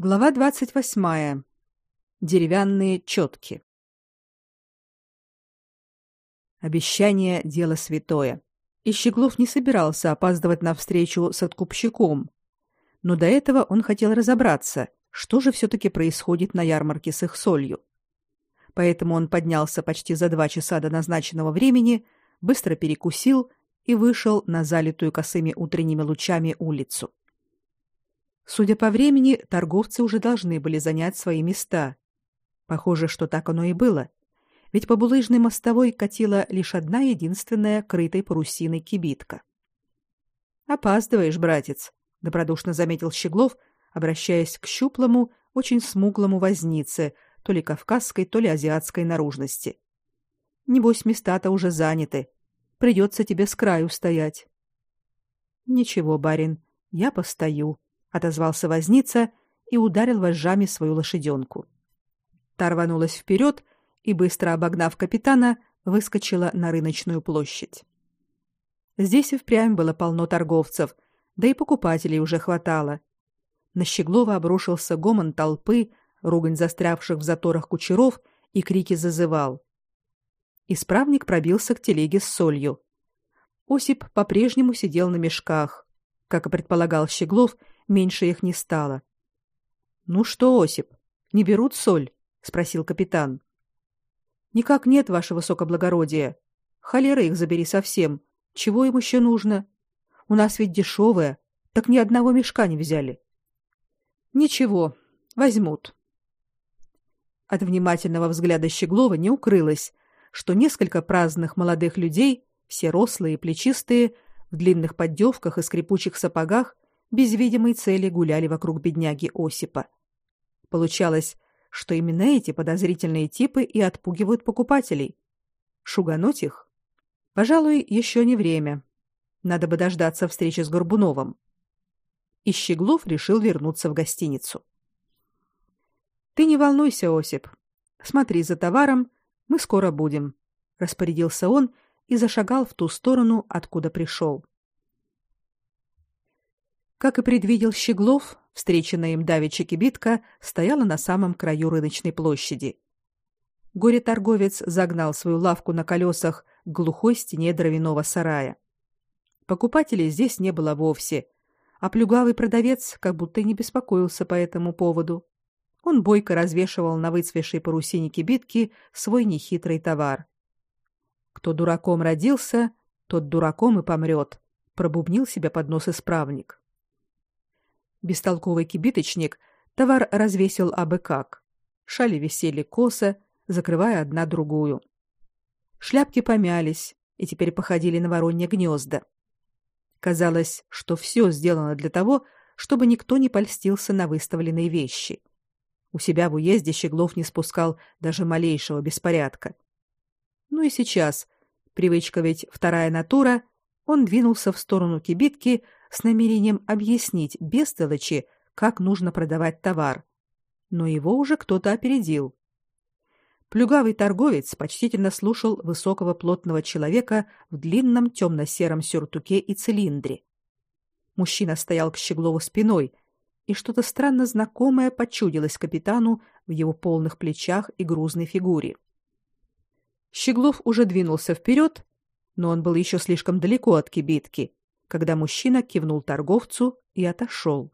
Глава двадцать восьмая. Деревянные четки. Обещание дело святое. И Щеглов не собирался опаздывать на встречу с откупщиком. Но до этого он хотел разобраться, что же все таки происходит на ярмарке с их солью. Поэтому он поднялся почти за два часа до назначенного времени, быстро перекусил и вышел на залитую косыми утренними лучами улицу. Судя по времени, торговцы уже должны были занять свои места. Похоже, что так оно и было. Ведь по булыжной мостовой катила лишь одна единственная крытой парусиной кибитка. Опаздываешь, братец, добродушно заметил Щеглов, обращаясь к щуплому, очень смуглому вознице, то ли кавказской, то ли азиатской наружности. Небось, места-то уже заняты. Придется тебе с краю стоять. Ничего, барин, я постою, отозвался возница и ударил вожжами свою лошаденку. Та рванулась вперед и, быстро обогнав капитана, выскочила на рыночную площадь. Здесь и впрямь было полно торговцев, да и покупателей уже хватало. На Щеглова обрушился гомон толпы, ругань застрявших в заторах кучеров и крики зазывал. Исправник пробился к телеге с солью. Осип по-прежнему сидел на мешках. Как и предполагал Щеглов, меньше их не стало. Ну что, Осип, не берут соль? спросил капитан. Никак нет, ваше высокоблагородие. Холера их забери совсем. Чего им еще нужно? У нас ведь дешевая, так ни одного мешка не взяли. Ничего, возьмут. От внимательного взгляда Щеглова не укрылось, что несколько праздных молодых людей, все рослые и плечистые, в длинных поддевках и скрипучих сапогах, без видимой цели гуляли вокруг бедняги Осипа. Получалось, что именно эти подозрительные типы и отпугивают покупателей. Шугануть их? Пожалуй, еще не время. Надо бы дождаться встречи с Горбуновым. И Щеглов решил вернуться в гостиницу. Ты не волнуйся, Осип. Смотри за товаром, мы скоро будем, распорядился он и зашагал в ту сторону, откуда пришел. Как и предвидел Щеглов, встреченная им давеча кибитка стояла на самом краю рыночной площади. Горе-торговец загнал свою лавку на колесах к глухой стене дровяного сарая. Покупателей здесь не было вовсе, а плюгавый продавец как будто и не беспокоился по этому поводу. Он бойко развешивал на выцвешей парусине кибитки свой нехитрый товар. Кто дураком родился, тот дураком и помрет, пробубнил себе под нос исправник. Бестолковый кибиточник товар развесил абы как. Шали висели косо, закрывая одна другую. Шляпки помялись и теперь походили на воронье гнезда. Казалось, что все сделано для того, чтобы никто не польстился на выставленные вещи. У себя в уезде Щеглов не спускал даже малейшего беспорядка. Ну и сейчас, привычка ведь вторая натура, он двинулся в сторону кибитки, с намерением объяснить бестолочи, как нужно продавать товар. Но его уже кто-то опередил. Плюгавый торговец почтительно слушал высокого плотного человека в длинном темно-сером сюртуке и цилиндре. Мужчина стоял к Щеглову спиной, и что-то странно знакомое почудилось капитану в его полных плечах и грузной фигуре. Щеглов уже двинулся вперед, но он был еще слишком далеко от кибитки, когда мужчина кивнул торговцу и отошел.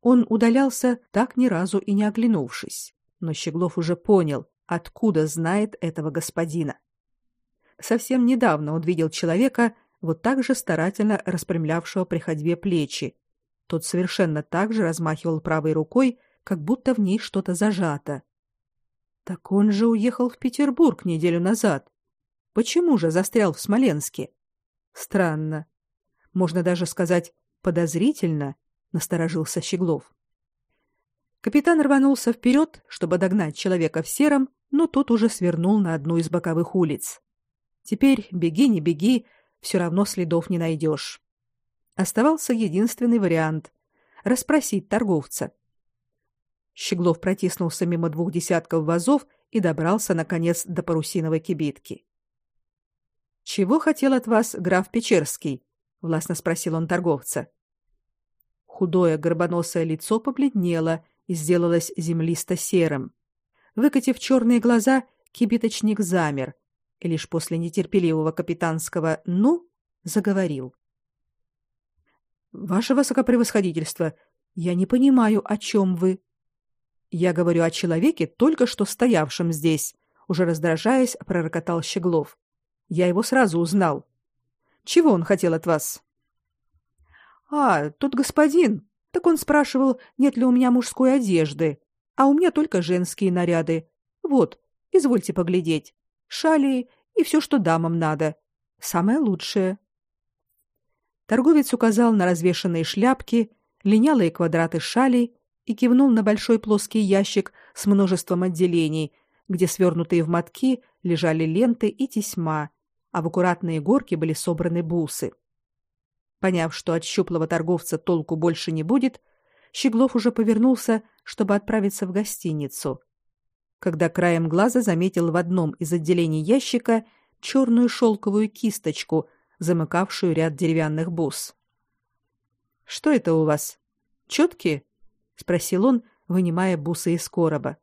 Он удалялся, так ни разу и не оглянувшись, но Щеглов уже понял, откуда знает этого господина. Совсем недавно он видел человека, вот так же старательно распрямлявшего при ходьбе плечи. Тот совершенно так же размахивал правой рукой, как будто в ней что-то зажато. Так он же уехал в Петербург неделю назад. Почему же застрял в Смоленске? Странно можно даже сказать, подозрительно, насторожился Щеглов. Капитан рванулся вперед, чтобы догнать человека в сером, но тот уже свернул на одну из боковых улиц. Теперь беги не беги, все равно следов не найдешь. Оставался единственный вариант расспросить торговца. Щеглов протиснулся мимо двух десятков вазов и добрался наконец до парусиновой кибитки. Чего хотел от вас граф Печерский? Властно спросил он торговца. Худое горбоносое лицо побледнело и сделалось землисто-серым. Выкатив черные глаза, кибиточник замер и лишь после нетерпеливого капитанского «ну» заговорил. «Ваше высокопревосходительство, я не понимаю, о чем вы». «Я говорю о человеке, только что стоявшем здесь», уже раздражаясь, пророкотал Щеглов. «Я его сразу узнал. Чего он хотел от вас?» А, тот господин. Так он спрашивал, нет ли у меня мужской одежды, а у меня только женские наряды. Вот, извольте поглядеть. Шали и все, что дамам надо. Самое лучшее. Торговец указал на развешанные шляпки, линялые квадраты шалей и кивнул на большой плоский ящик с множеством отделений, где свернутые в мотки лежали ленты и тесьма, а в аккуратные горки были собраны бусы. Поняв, что от щуплого торговца толку больше не будет, Щеглов уже повернулся, чтобы отправиться в гостиницу. Когда краем глаза заметил в одном из отделений ящика черную шелковую кисточку, замыкавшую ряд деревянных бус. Что это у вас? Четкие? спросил он, вынимая бусы из короба.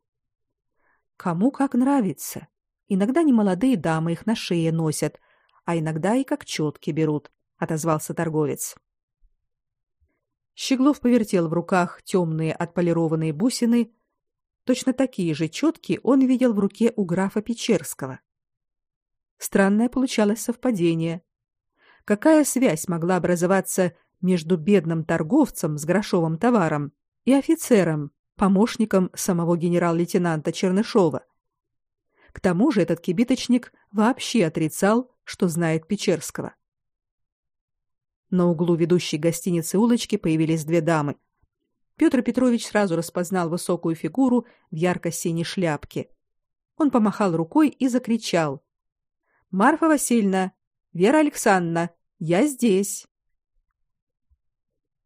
Кому как нравится. Иногда немолодые дамы их на шее носят, а иногда и как четки берут отозвался торговец. Щеглов повертел в руках темные отполированные бусины, точно такие же четкие он видел в руке у графа Печерского. Странное получалось совпадение. Какая связь могла образоваться между бедным торговцем с грошовым товаром и офицером, помощником самого генерал-лейтенанта Чернышова? К тому же этот кибиточник вообще отрицал, что знает Печерского. На углу ведущей гостиницы улочки появились две дамы. Петр Петрович сразу распознал высокую фигуру в ярко-синей шляпке. Он помахал рукой и закричал: "Марфа Васильевна, Вера Александровна, я здесь!"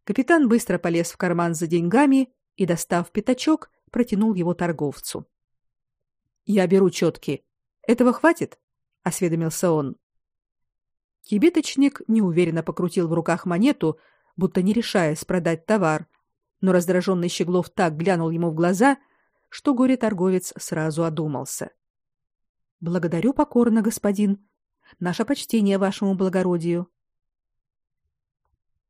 Капитан быстро полез в карман за деньгами и, достав пятачок, протянул его торговцу. "Я беру четки. Этого хватит?" осведомился он. Кибиточник неуверенно покрутил в руках монету, будто не решаясь продать товар, но раздраженный Щеглов так глянул ему в глаза, что горе-торговец сразу одумался. Благодарю покорно, господин. Наше почтение вашему благородию.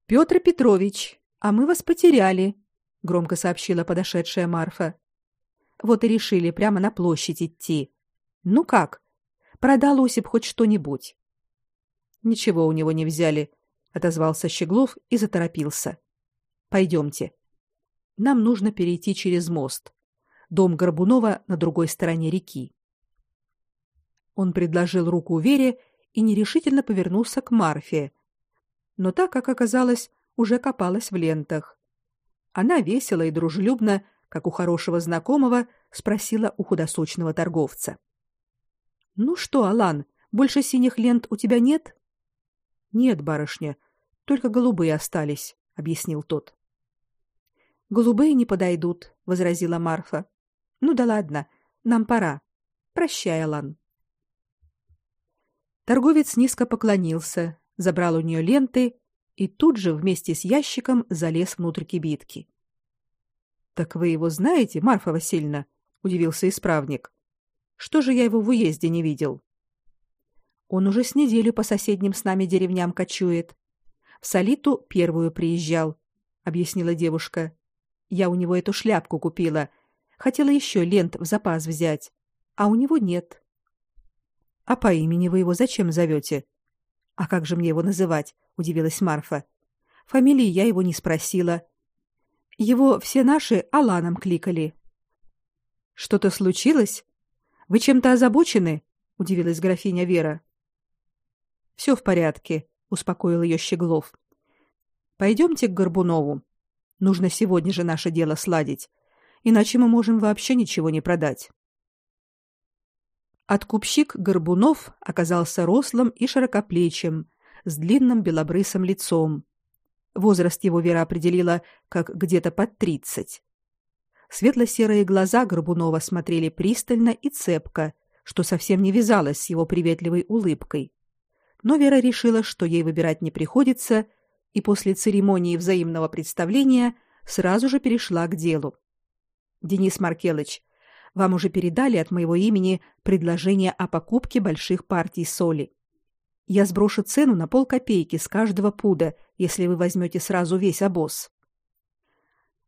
Петр Петрович, а мы вас потеряли, громко сообщила подошедшая Марфа. Вот и решили прямо на площадь идти. Ну как? Продал Осип хоть что-нибудь? Ничего у него не взяли, отозвался Щеглов и заторопился. Пойдемте. Нам нужно перейти через мост. Дом Горбунова на другой стороне реки. Он предложил руку Вере и нерешительно повернулся к Марфе. Но так, как оказалось, уже копалась в лентах. Она весело и дружелюбно, как у хорошего знакомого, спросила у худосочного торговца: "Ну что, Алан, больше синих лент у тебя нет?" Нет, барышня, только голубые остались, объяснил тот. Голубые не подойдут, возразила Марфа. Ну да ладно, нам пора. Прощай, Алан. Торговец низко поклонился, забрал у нее ленты и тут же вместе с ящиком залез внутрь кибитки. Так вы его знаете, Марфа Васильевна? удивился исправник. Что же я его в уезде не видел? Он уже с неделю по соседним с нами деревням кочует. В Солиту первую приезжал, объяснила девушка. Я у него эту шляпку купила. Хотела еще лент в запас взять, а у него нет. А по имени вы его зачем зовете? А как же мне его называть? удивилась Марфа. Фамилии я его не спросила. Его все наши Аланом кликали. Что-то случилось? Вы чем-то озабочены? удивилась графиня Вера. Все в порядке, успокоил ее Щеглов. Пойдемте к Горбунову. Нужно сегодня же наше дело сладить, иначе мы можем вообще ничего не продать. Откупщик Горбунов оказался рослым и широкоплечим, с длинным белобрысым лицом. Возраст его Вера определила как где-то под тридцать. Светло-серые глаза Горбунова смотрели пристально и цепко, что совсем не вязалось с его приветливой улыбкой но Вера решила, что ей выбирать не приходится, и после церемонии взаимного представления сразу же перешла к делу. Денис Маркелыч, вам уже передали от моего имени предложение о покупке больших партий соли. Я сброшу цену на полкопейки с каждого пуда, если вы возьмете сразу весь обоз.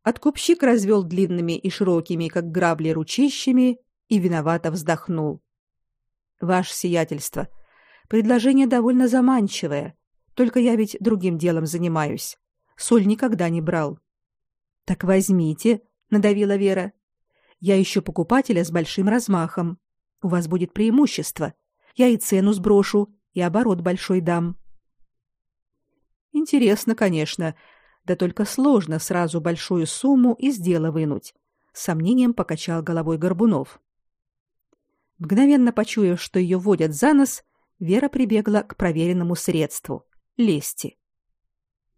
Откупщик развел длинными и широкими, как грабли, ручищами и виновато вздохнул. Ваше сиятельство, предложение довольно заманчивое, только я ведь другим делом занимаюсь. Соль никогда не брал. Так возьмите, надавила Вера. Я ищу покупателя с большим размахом. У вас будет преимущество. Я и цену сброшу, и оборот большой дам. Интересно, конечно, да только сложно сразу большую сумму из дела вынуть. С сомнением покачал головой Горбунов. Мгновенно почуяв, что ее водят за нос, Вера прибегла к проверенному средству лести.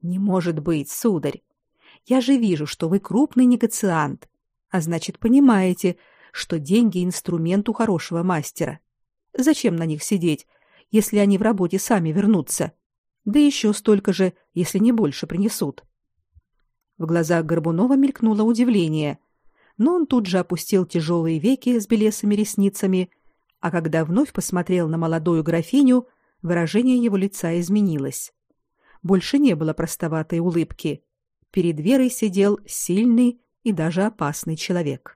Не может быть, сударь. Я же вижу, что вы крупный негациант, а значит, понимаете, что деньги инструмент у хорошего мастера. Зачем на них сидеть, если они в работе сами вернутся? Да еще столько же, если не больше принесут. В глазах Горбунова мелькнуло удивление, но он тут же опустил тяжелые веки с белесыми ресницами, а когда вновь посмотрел на молодую графиню, выражение его лица изменилось. Больше не было простоватой улыбки. Перед Верой сидел сильный и даже опасный человек.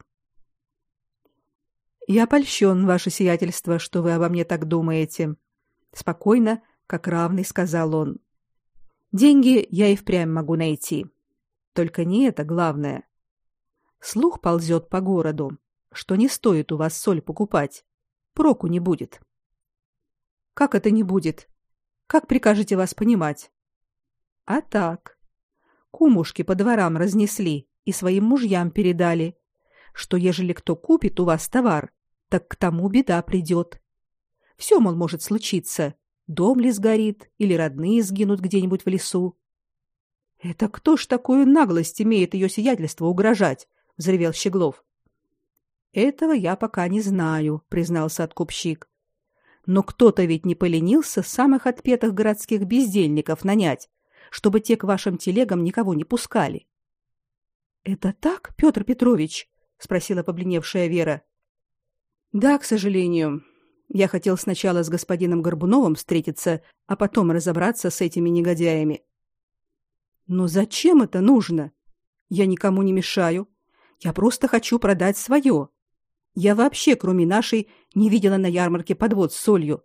Я польщен, ваше сиятельство, что вы обо мне так думаете, спокойно, как равный сказал он. Деньги я и впрямь могу найти. Только не это главное. Слух ползет по городу, что не стоит у вас соль покупать. Проку не будет. Как это не будет? Как прикажете вас понимать? А так. Кумушки по дворам разнесли и своим мужьям передали, что ежели кто купит у вас товар, так к тому беда придет. Все, мол, может случиться. Дом ли сгорит, или родные сгинут где-нибудь в лесу. Это кто ж такую наглость имеет ее сиятельство угрожать? взревел Щеглов. Этого я пока не знаю, признался откупщик. Но кто-то ведь не поленился самых отпетых городских бездельников нанять, чтобы те к вашим телегам никого не пускали. Это так, Петр Петрович? спросила побледневшая Вера. Да, к сожалению. Я хотел сначала с господином Горбуновым встретиться, а потом разобраться с этими негодяями. Но зачем это нужно? Я никому не мешаю. Я просто хочу продать свое. Я вообще, кроме нашей, не видела на ярмарке подвод с солью.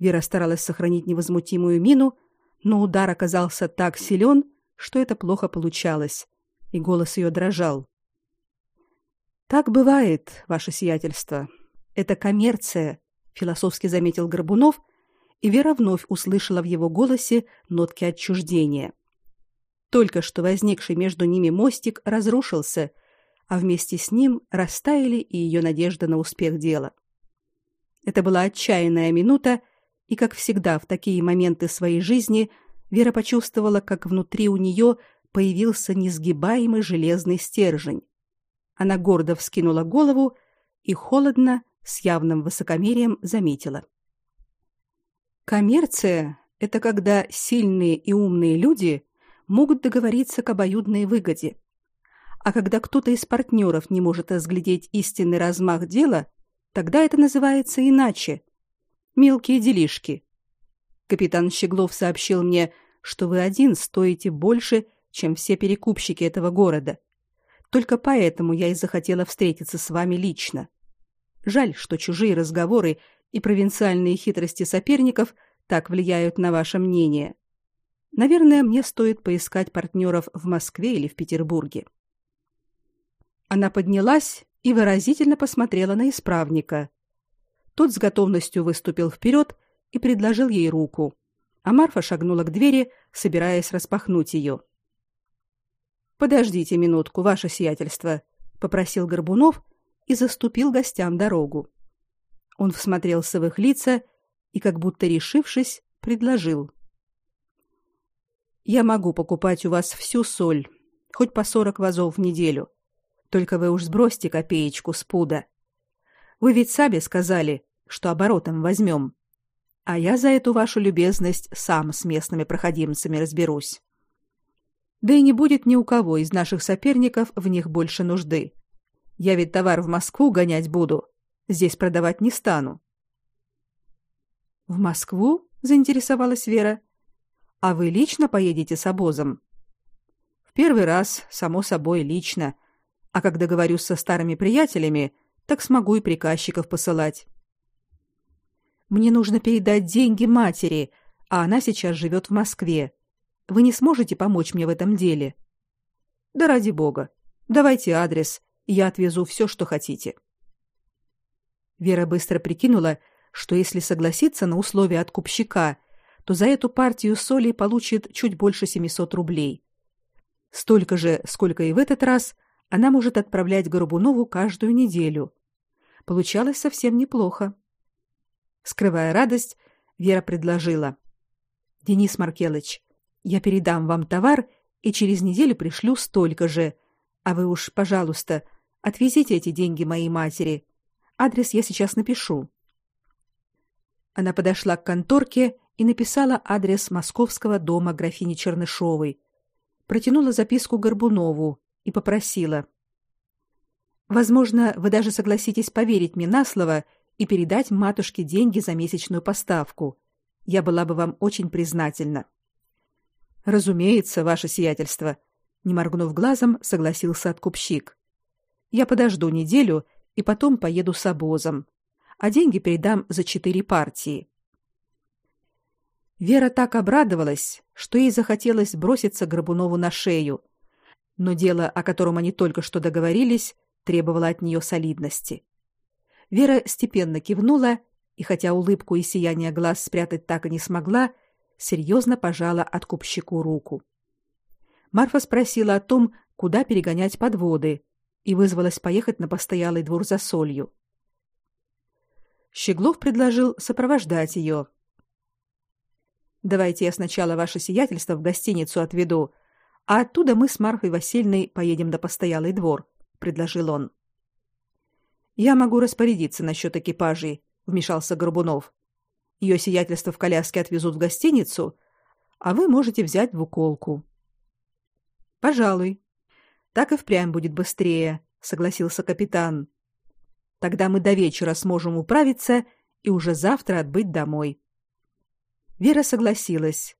Вера старалась сохранить невозмутимую мину, но удар оказался так силен, что это плохо получалось, и голос ее дрожал. Так бывает, ваше сиятельство. Это коммерция, философски заметил Горбунов, и Вера вновь услышала в его голосе нотки отчуждения. Только что возникший между ними мостик разрушился, а вместе с ним растаяли и ее надежда на успех дела. Это была отчаянная минута, и, как всегда в такие моменты своей жизни, Вера почувствовала, как внутри у нее появился несгибаемый железный стержень. Она гордо вскинула голову и холодно, с явным высокомерием заметила: Коммерция это когда сильные и умные люди могут договориться к обоюдной выгоде. А когда кто-то из партнеров не может разглядеть истинный размах дела, тогда это называется иначе мелкие делишки. Капитан Щеглов сообщил мне, что вы один стоите больше, чем все перекупщики этого города. Только поэтому я и захотела встретиться с вами лично. Жаль, что чужие разговоры и провинциальные хитрости соперников так влияют на ваше мнение. Наверное, мне стоит поискать партнеров в Москве или в Петербурге. Она поднялась и выразительно посмотрела на исправника, тот с готовностью выступил вперед и предложил ей руку, а Марфа шагнула к двери, собираясь распахнуть ее. Подождите минутку, ваше сиятельство, попросил Горбунов и заступил гостям дорогу. Он всмотрелся в их лица и, как будто решившись, предложил: Я могу покупать у вас всю соль, хоть по сорок вазов в неделю. Только вы уж сбросьте копеечку с пуда. Вы ведь сами сказали, что оборотом возьмем. А я за эту вашу любезность сам с местными проходимцами разберусь. Да и не будет ни у кого из наших соперников в них больше нужды. Я ведь товар в Москву гонять буду, здесь продавать не стану. В Москву? заинтересовалась Вера. А вы лично поедете с обозом? В первый раз, само собой, лично. А когда говорю со старыми приятелями, так смогу и приказчиков посылать. Мне нужно передать деньги матери, а она сейчас живет в Москве. Вы не сможете помочь мне в этом деле? Да ради бога. Давайте адрес, я отвезу все, что хотите. Вера быстро прикинула, что если согласиться на условия откупщика, то за эту партию соли получит чуть больше 700 рублей. Столько же, сколько и в этот раз, она может отправлять Горбунову каждую неделю. Получалось совсем неплохо. Скрывая радость, Вера предложила: "Денис Маркелыч, я передам вам товар и через неделю пришлю столько же. А вы уж, пожалуйста, отвезите эти деньги моей матери. Адрес я сейчас напишу". Она подошла к конторке и написала адрес московского дома графини Чернышовой. Протянула записку Горбунову и попросила: Возможно, вы даже согласитесь поверить мне на слово и передать матушке деньги за месячную поставку. Я была бы вам очень признательна. Разумеется, ваше сиятельство, не моргнув глазом, согласился откупщик. Я подожду неделю и потом поеду с обозом а деньги передам за четыре партии. Вера так обрадовалась, что ей захотелось броситься Горбунову на шею. Но дело, о котором они только что договорились, требовало от нее солидности. Вера степенно кивнула и, хотя улыбку и сияние глаз спрятать так и не смогла, серьезно пожала откупщику руку. Марфа спросила о том, куда перегонять подводы, и вызвалась поехать на постоялый двор за солью. Щеглов предложил сопровождать ее. Давайте я сначала ваше сиятельство в гостиницу отведу, а оттуда мы с Марфой Васильевной поедем до постоялый двор, предложил он. Я могу распорядиться насчет экипажей, вмешался Горбунов. Ее сиятельство в коляске отвезут в гостиницу, а вы можете взять двуколку. Пожалуй. Так и впрямь будет быстрее, согласился капитан. Тогда мы до вечера сможем управиться и уже завтра отбыть домой. Вера согласилась,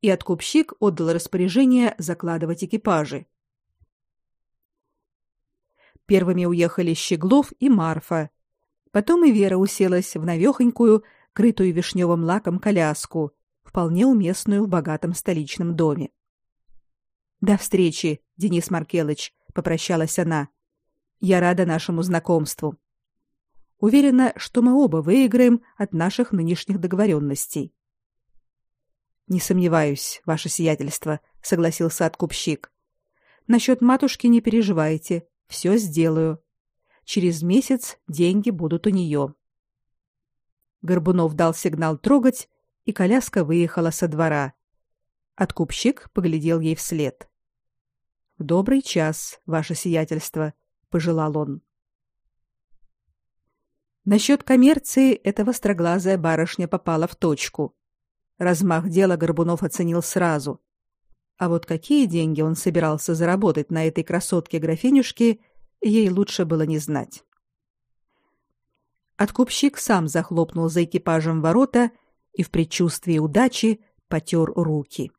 и откупщик отдал распоряжение закладывать экипажи. Первыми уехали Щеглов и Марфа. Потом и Вера уселась в навехонькую, крытую вишневым лаком коляску, вполне уместную в богатом столичном доме. До встречи, Денис Маркелыч, попрощалась она. Я рада нашему знакомству. Уверена, что мы оба выиграем от наших нынешних договоренностей. Не сомневаюсь, ваше сиятельство, согласился откупщик. Насчет матушки не переживайте, все сделаю. Через месяц деньги будут у нее. Горбунов дал сигнал трогать, и коляска выехала со двора. Откупщик поглядел ей вслед. Добрый час, ваше сиятельство, пожелал он. Насчет коммерции эта востроглазая барышня попала в точку. Размах дела Горбунов оценил сразу. А вот какие деньги он собирался заработать на этой красотке-графинюшке, ей лучше было не знать. Откупщик сам захлопнул за экипажем ворота и в предчувствии удачи потер руки.